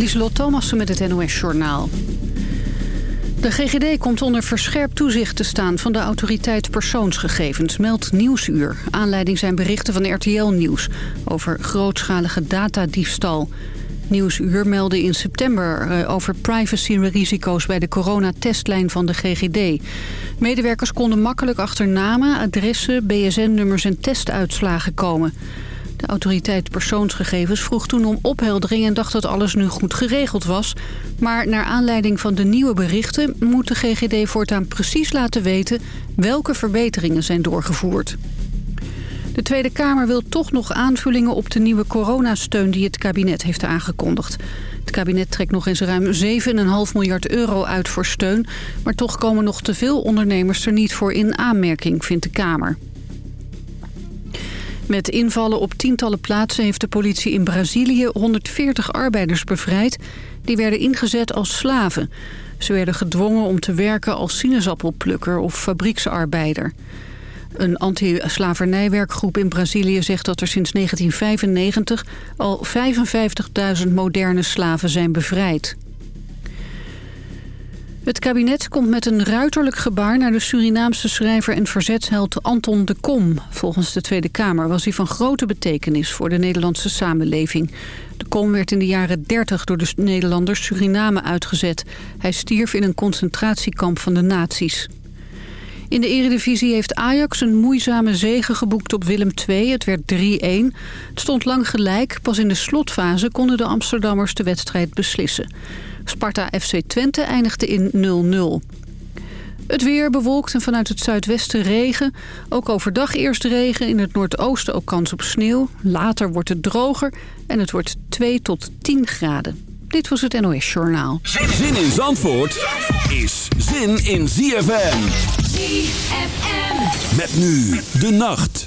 Lieselot Thomassen met het NOS-journaal. De GGD komt onder verscherpt toezicht te staan van de autoriteit persoonsgegevens, meldt Nieuwsuur. Aanleiding zijn berichten van RTL Nieuws over grootschalige datadiefstal. Nieuwsuur meldde in september eh, over privacy-risico's bij de coronatestlijn van de GGD. Medewerkers konden makkelijk achter namen, adressen, BSN-nummers en testuitslagen komen. De autoriteit persoonsgegevens vroeg toen om opheldering en dacht dat alles nu goed geregeld was. Maar naar aanleiding van de nieuwe berichten moet de GGD voortaan precies laten weten welke verbeteringen zijn doorgevoerd. De Tweede Kamer wil toch nog aanvullingen op de nieuwe coronasteun die het kabinet heeft aangekondigd. Het kabinet trekt nog eens ruim 7,5 miljard euro uit voor steun... maar toch komen nog te veel ondernemers er niet voor in aanmerking, vindt de Kamer. Met invallen op tientallen plaatsen heeft de politie in Brazilië 140 arbeiders bevrijd. Die werden ingezet als slaven. Ze werden gedwongen om te werken als sinaasappelplukker of fabrieksarbeider. Een anti-slavernijwerkgroep in Brazilië zegt dat er sinds 1995 al 55.000 moderne slaven zijn bevrijd. Het kabinet komt met een ruiterlijk gebaar naar de Surinaamse schrijver en verzetsheld Anton de Kom. Volgens de Tweede Kamer was hij van grote betekenis voor de Nederlandse samenleving. De Kom werd in de jaren 30 door de Nederlanders Suriname uitgezet. Hij stierf in een concentratiekamp van de nazi's. In de eredivisie heeft Ajax een moeizame zege geboekt op Willem II. Het werd 3-1. Het stond lang gelijk. Pas in de slotfase konden de Amsterdammers de wedstrijd beslissen. Sparta FC Twente eindigde in 0-0. Het weer bewolkt en vanuit het zuidwesten regen. Ook overdag eerst regen, in het noordoosten ook kans op sneeuw. Later wordt het droger en het wordt 2 tot 10 graden. Dit was het NOS Journaal. Zin in Zandvoort is zin in ZFM. ZFM. Met nu de nacht.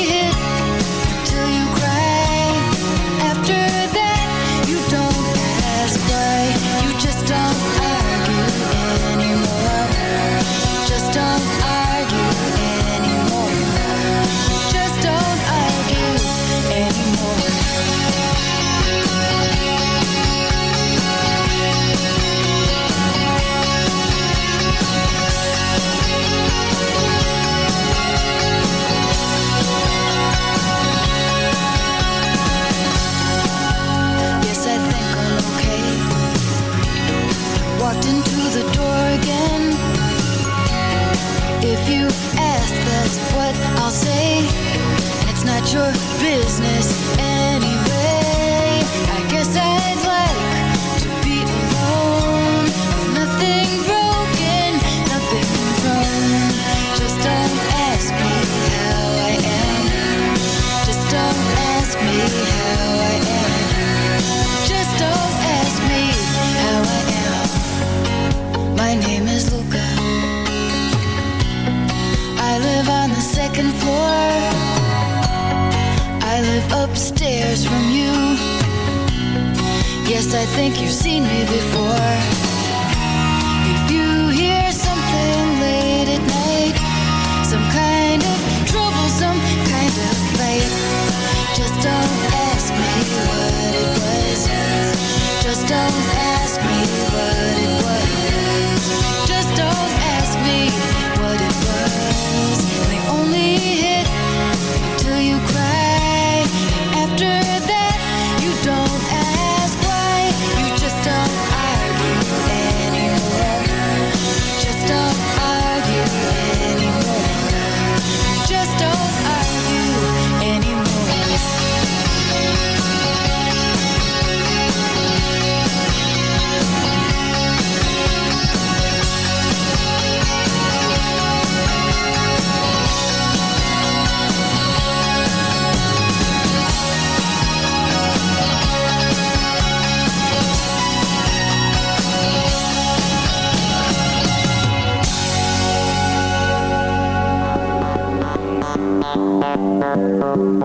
Thank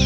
you.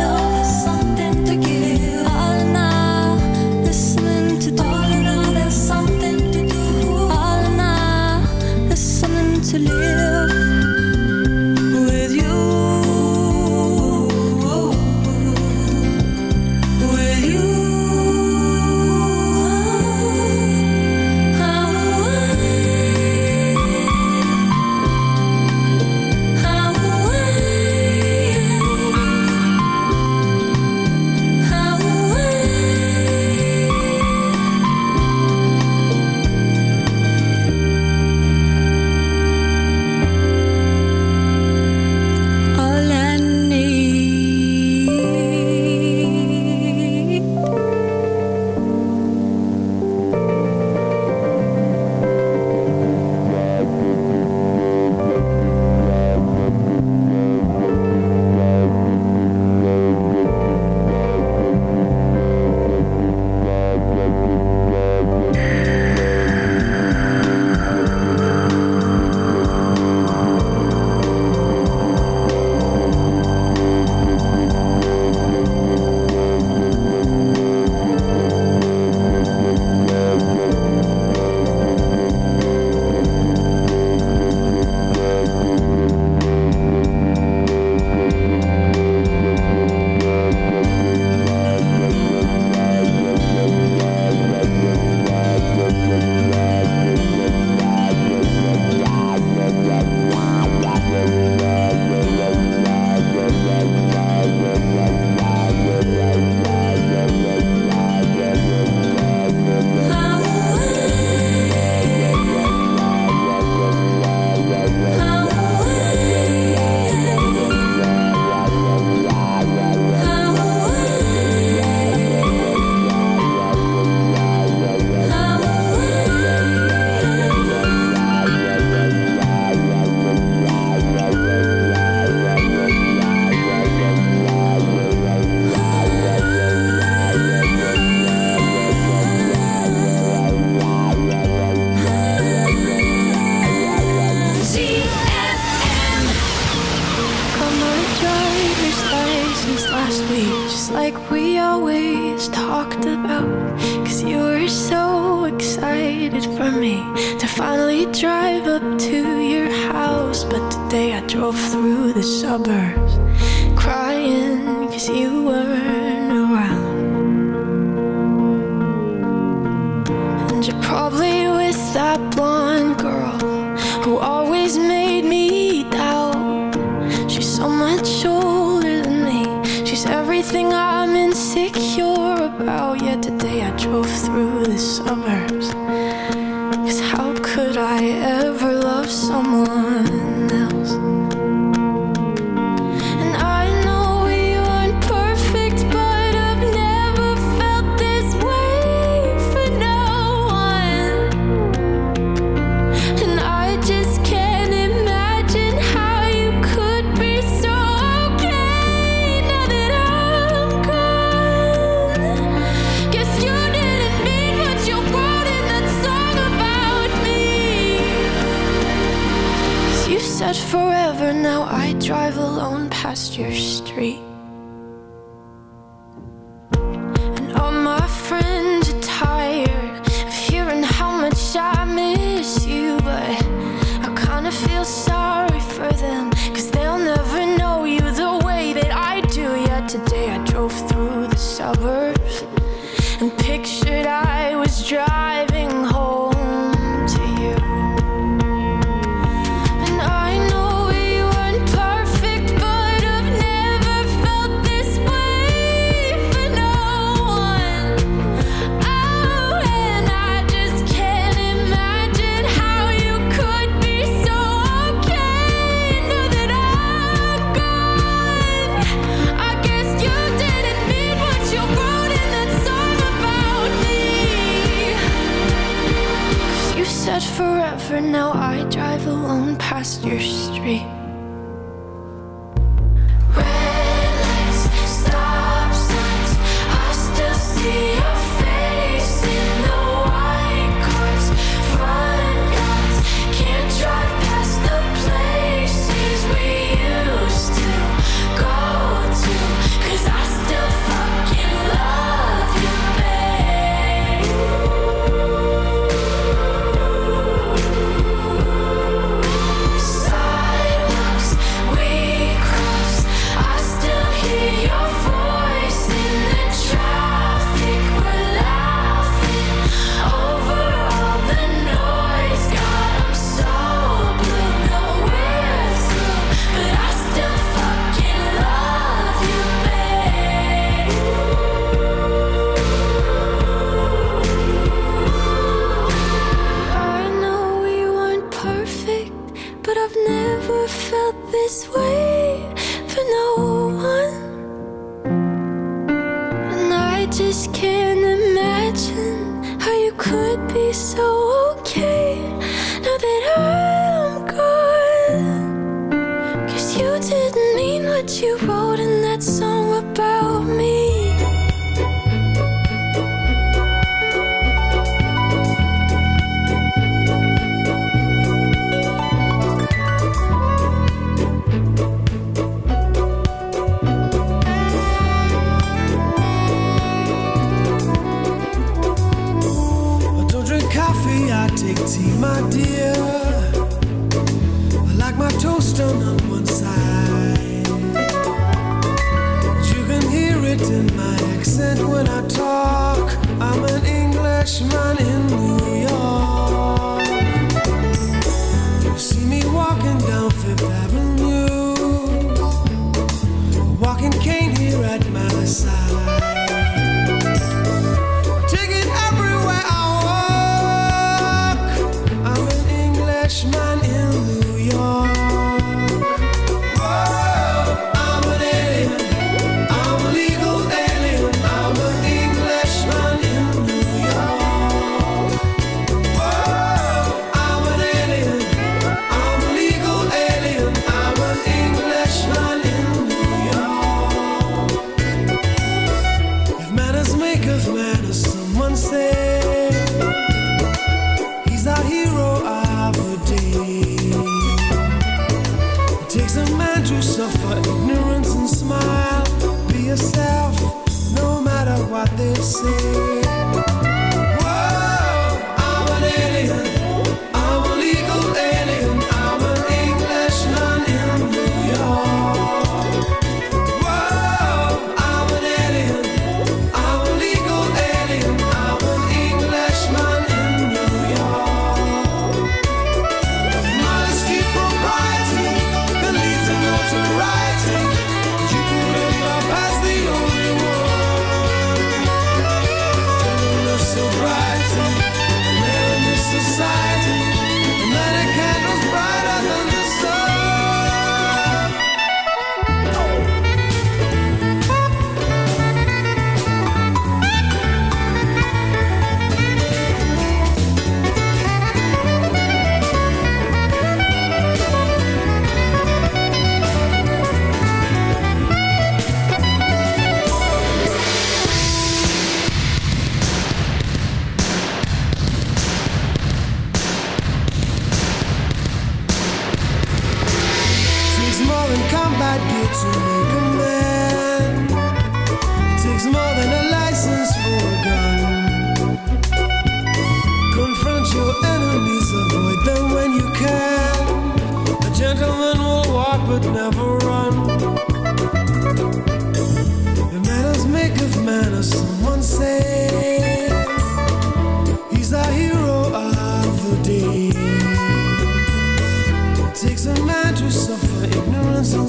Drive alone past your street.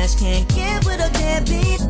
cash can't get with a deadbeat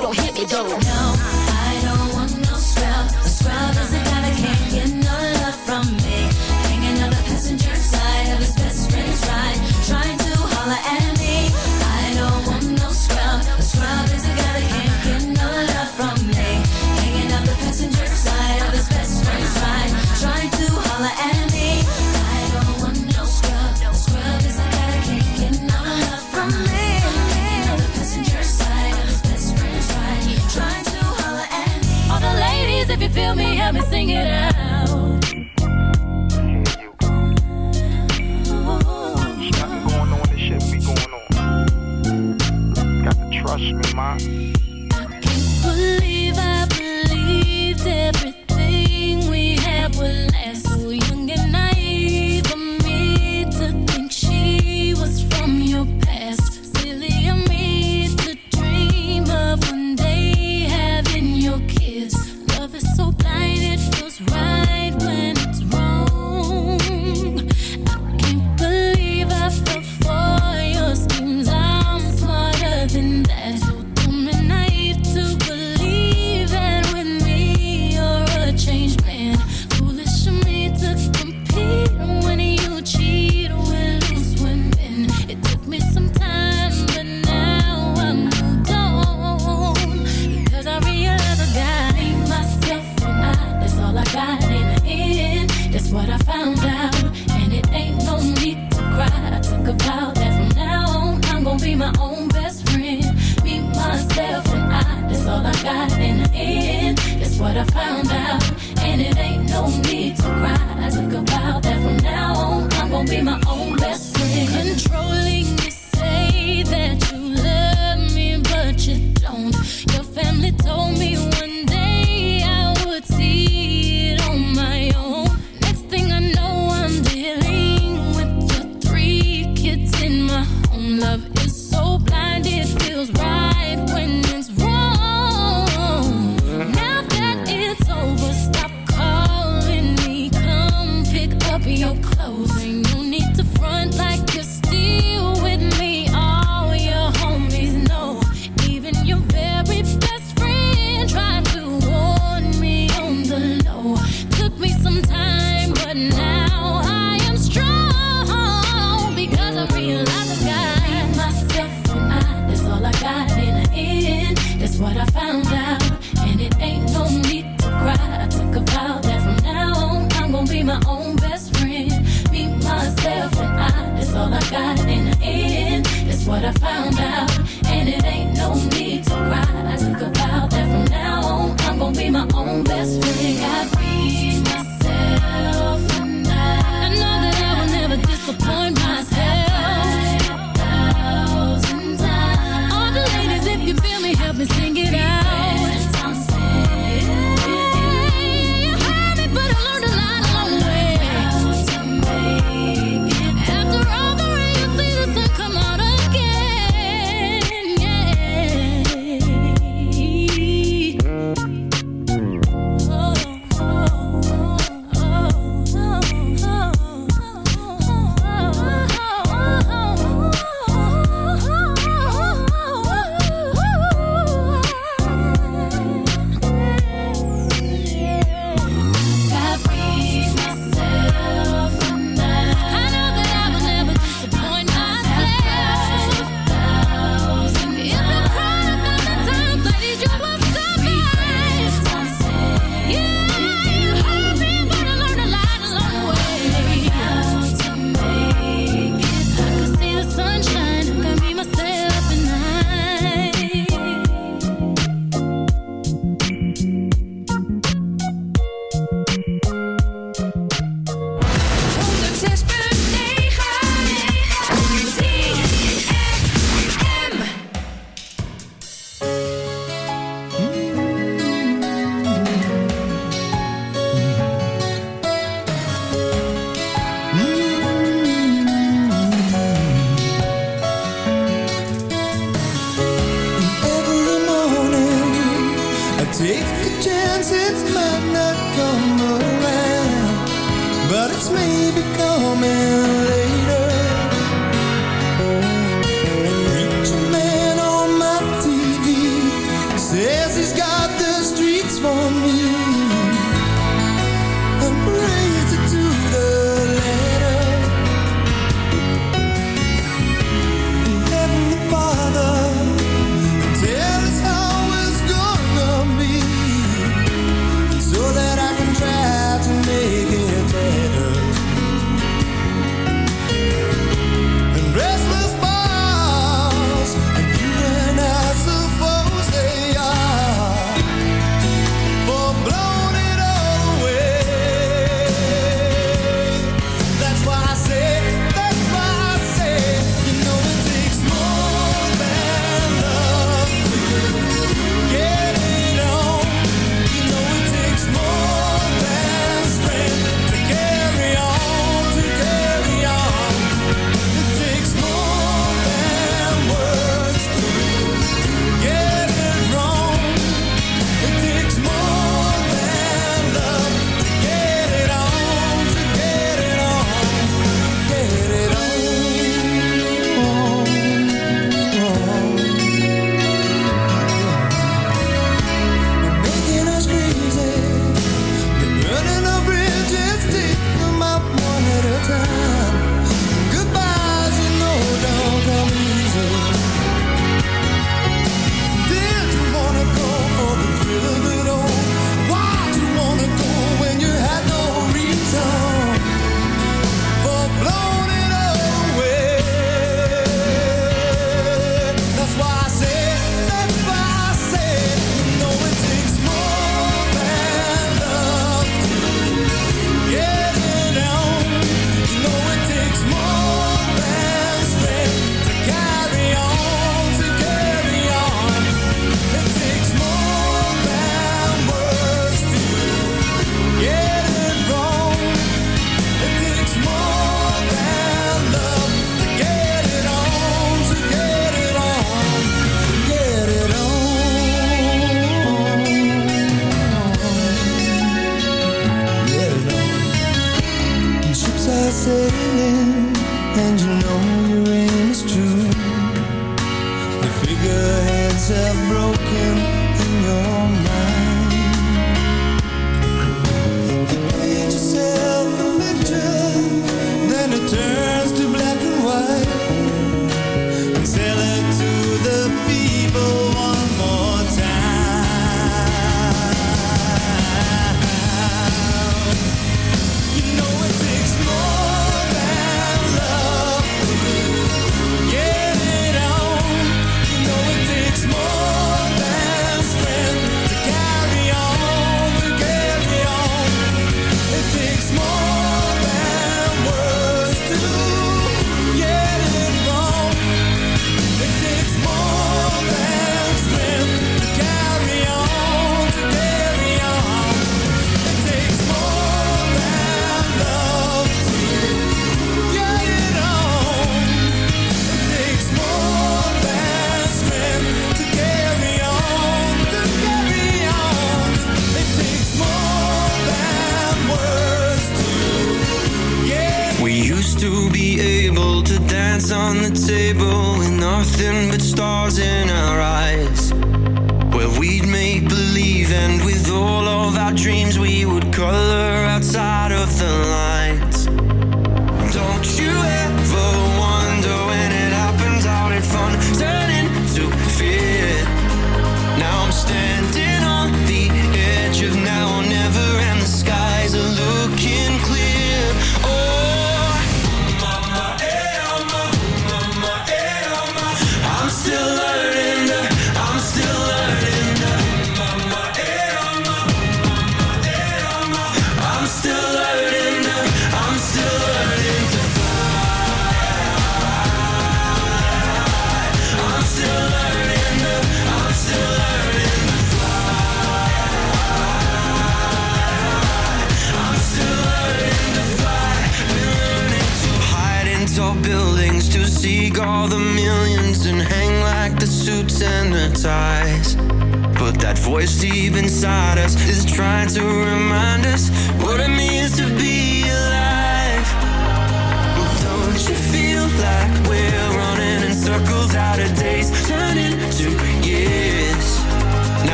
don't hit me though. No, I don't want no scrub, a scrub.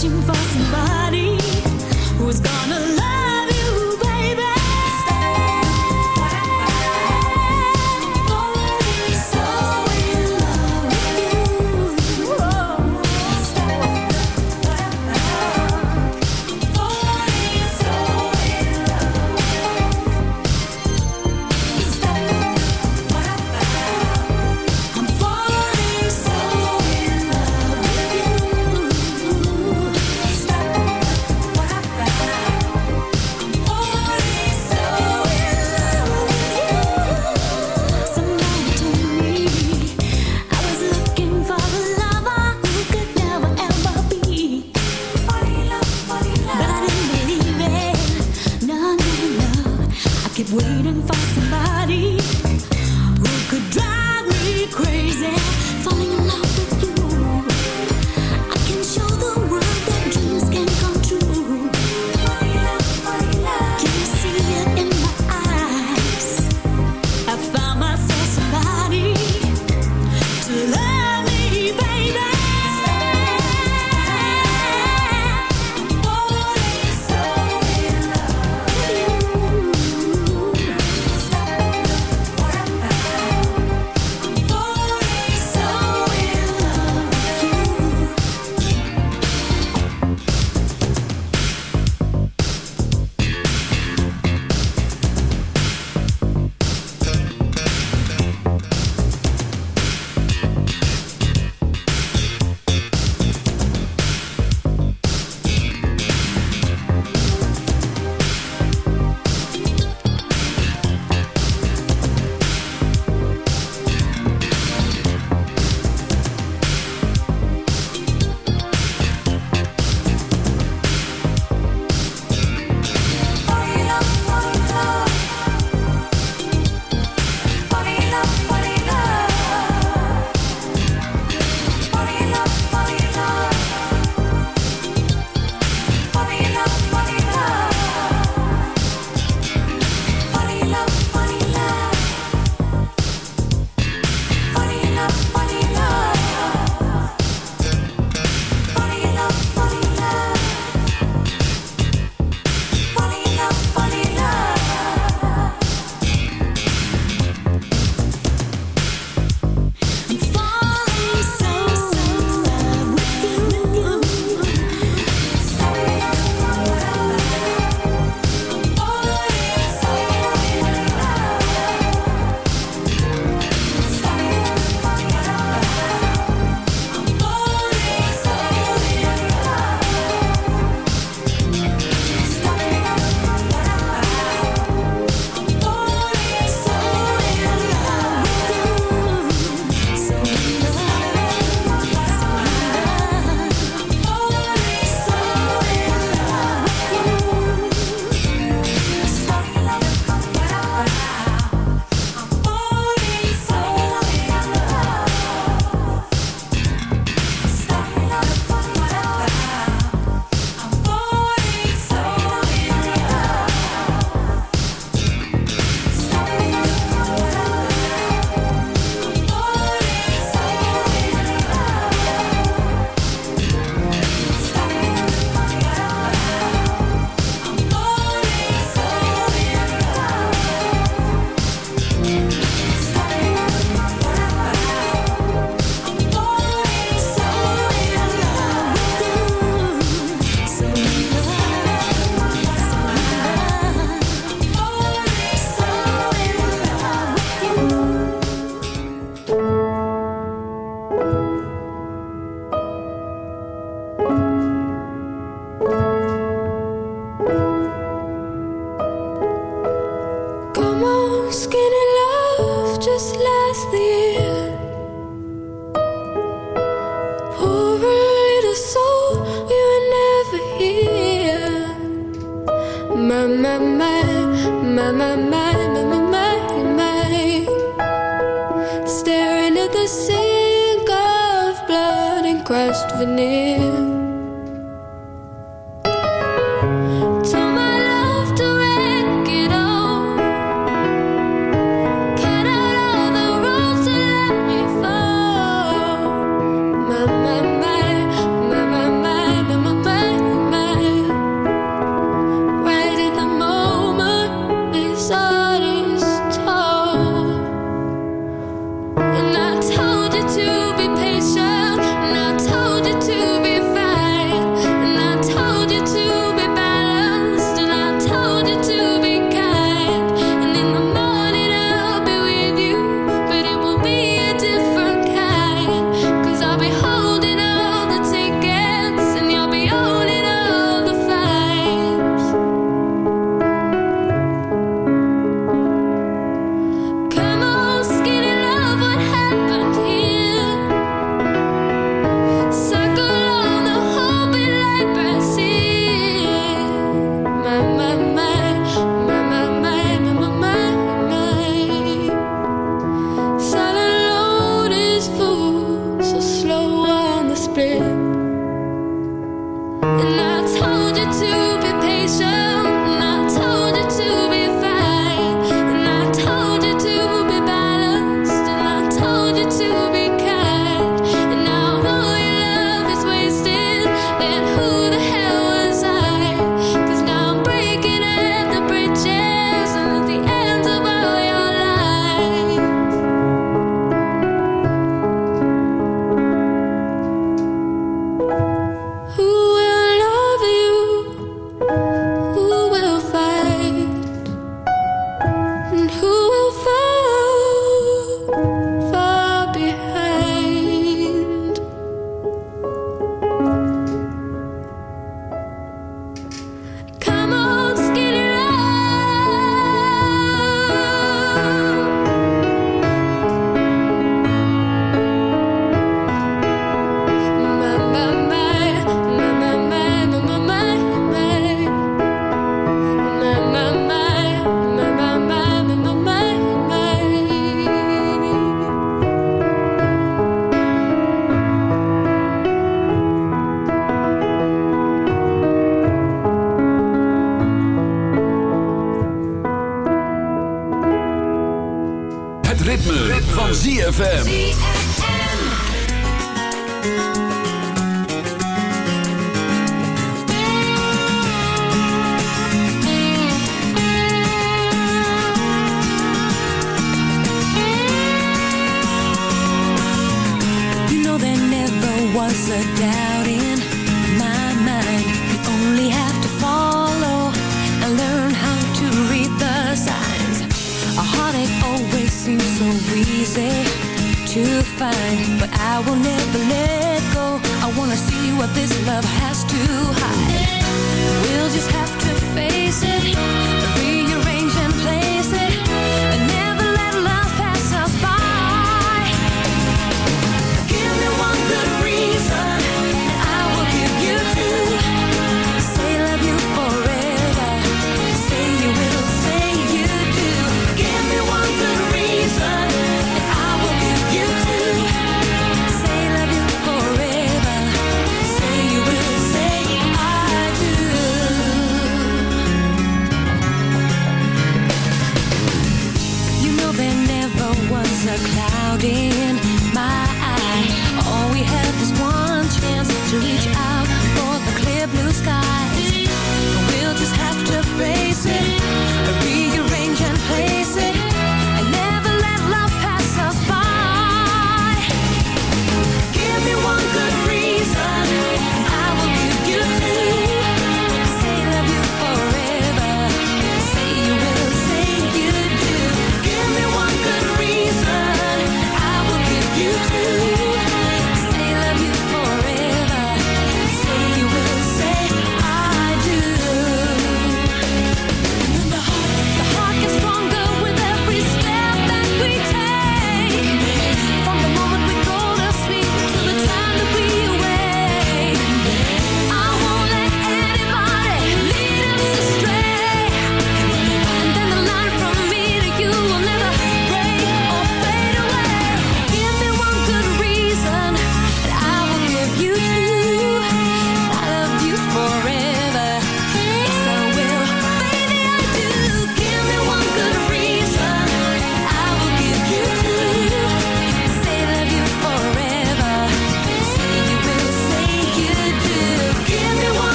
心放松吧。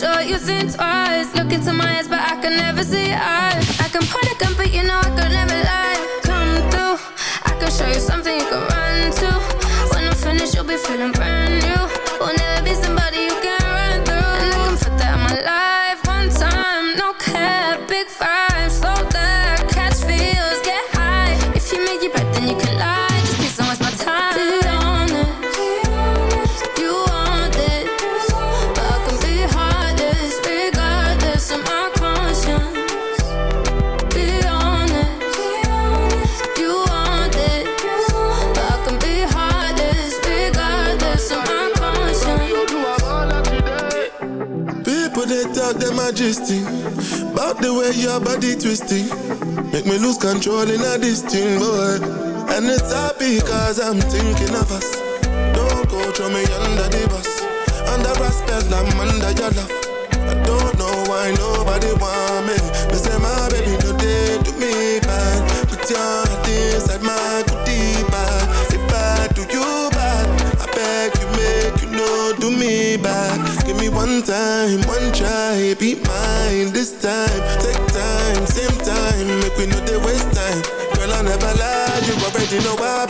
sure you think twice. Look into my eyes, but I can never see eyes. Way your body twisting Make me lose control in a this thing, boy And it's happy cause I'm thinking of us. Don't go throw me under the bus. Under respect, I'm under your love. I don't know why nobody want me. Me say my baby no day do me bad. Put your heart inside my you know I've